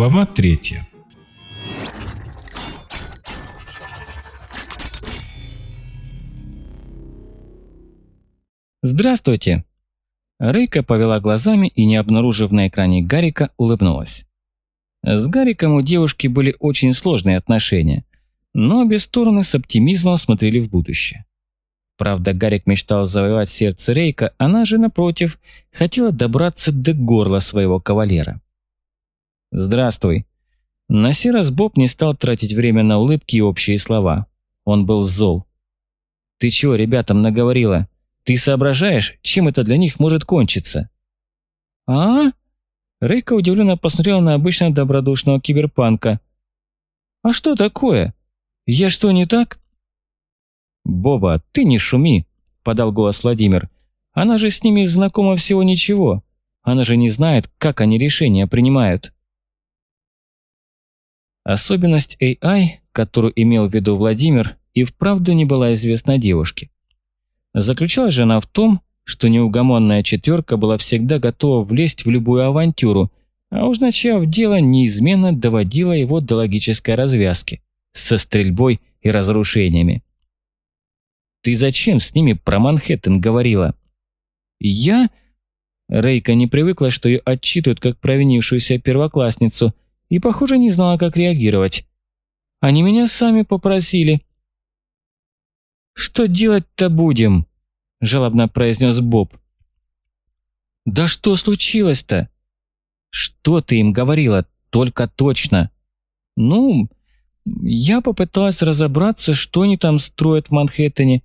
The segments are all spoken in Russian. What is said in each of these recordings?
Глава третья. «Здравствуйте!» Рейка повела глазами и, не обнаружив на экране Гарика, улыбнулась. С Гариком у девушки были очень сложные отношения, но обе стороны с оптимизмом смотрели в будущее. Правда, Гарик мечтал завоевать сердце Рейка, она же, напротив, хотела добраться до горла своего кавалера. «Здравствуй». На сей раз Боб не стал тратить время на улыбки и общие слова. Он был зол. «Ты чего ребятам наговорила? Ты соображаешь, чем это для них может кончиться?» «А?» Рейка удивленно посмотрела на обычно добродушного киберпанка. «А что такое? Я что, не так?» «Боба, ты не шуми», – подал голос Владимир. «Она же с ними знакома всего ничего. Она же не знает, как они решения принимают». Особенность AI, которую имел в виду Владимир, и вправду не была известна девушке. Заключалась же она в том, что неугомонная четверка была всегда готова влезть в любую авантюру, а уж начав дело, неизменно доводила его до логической развязки, со стрельбой и разрушениями. Ты зачем с ними про Манхэттен говорила?» «Я?» Рейка не привыкла, что ее отчитывают как провинившуюся первоклассницу, и, похоже, не знала, как реагировать. «Они меня сами попросили». «Что делать-то будем?» – жалобно произнес Боб. «Да что случилось-то?» «Что ты им говорила? Только точно». «Ну, я попыталась разобраться, что они там строят в Манхэттене,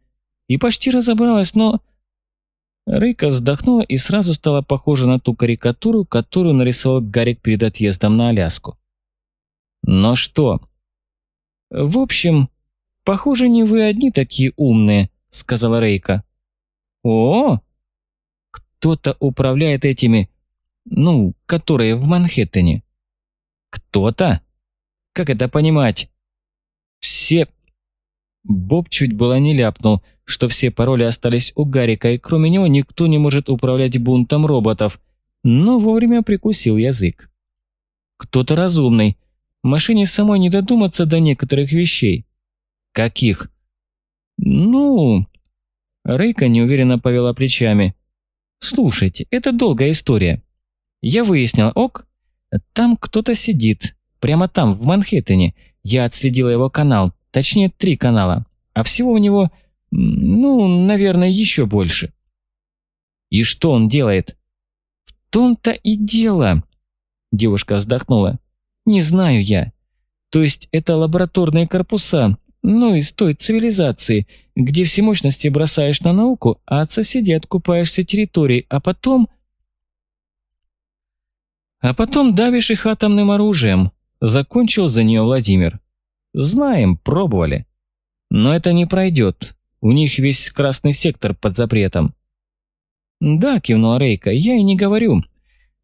и почти разобралась, но... Рейка вздохнула и сразу стала похожа на ту карикатуру, которую нарисовал Гарик перед отъездом на Аляску. Но что? В общем, похоже, не вы одни такие умные, сказала Рейка. О, кто-то управляет этими, ну, которые в Манхэттене. Кто-то? Как это понимать? Все... Боб чуть было не ляпнул – что все пароли остались у Гарика, и кроме него никто не может управлять бунтом роботов, но вовремя прикусил язык. Кто-то разумный. Машине самой не додуматься до некоторых вещей. Каких? Ну... Рейка неуверенно повела плечами. «Слушайте, это долгая история. Я выяснила, ок, там кто-то сидит, прямо там, в Манхэттене. Я отследила его канал, точнее три канала, а всего у него ну, наверное, еще больше. И что он делает? В том-то и дело. Девушка вздохнула. Не знаю я. То есть это лабораторные корпуса, ну, из той цивилизации, где все мощности бросаешь на науку, а от соседей откупаешься территорией, а потом... А потом давишь их атомным оружием. Закончил за нее Владимир. Знаем, пробовали. Но это не пройдет. У них весь красный сектор под запретом». «Да», – кивнула Рейка, – «я и не говорю.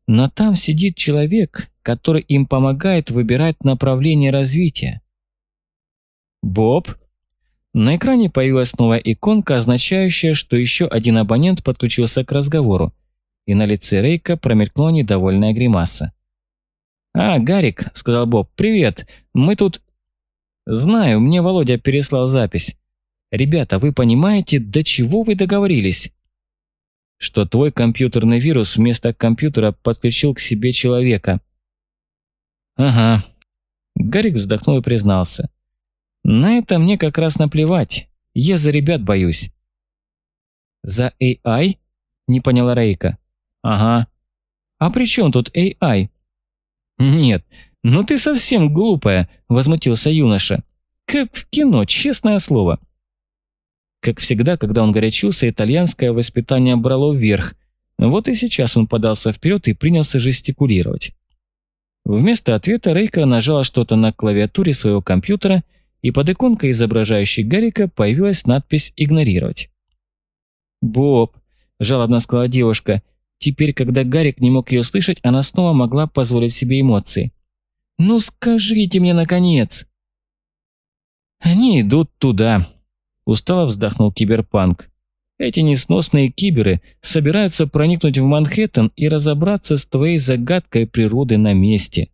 Но там сидит человек, который им помогает выбирать направление развития». «Боб?» На экране появилась новая иконка, означающая, что еще один абонент подключился к разговору, и на лице Рейка промелькнула недовольная гримаса. «А, Гарик», – сказал Боб, – «привет, мы тут...» «Знаю, мне Володя переслал запись. Ребята, вы понимаете, до чего вы договорились? Что твой компьютерный вирус вместо компьютера подключил к себе человека. Ага. Гарик вздохнул и признался. На это мне как раз наплевать. Я за ребят боюсь. За AI? Не поняла Рейка. Ага. А при чем тут AI? Нет, ну ты совсем глупая, возмутился юноша. Как в кино, честное слово. Как всегда, когда он горячился, итальянское воспитание брало вверх. Вот и сейчас он подался вперед и принялся жестикулировать. Вместо ответа Рейка нажала что-то на клавиатуре своего компьютера, и под иконкой, изображающей Гарика, появилась надпись «Игнорировать». «Боб», – жалобно сказала девушка, – теперь, когда Гарик не мог ее слышать, она снова могла позволить себе эмоции. «Ну скажите мне, наконец!» «Они идут туда», Устало вздохнул киберпанк. Эти несносные киберы собираются проникнуть в Манхэттен и разобраться с твоей загадкой природы на месте.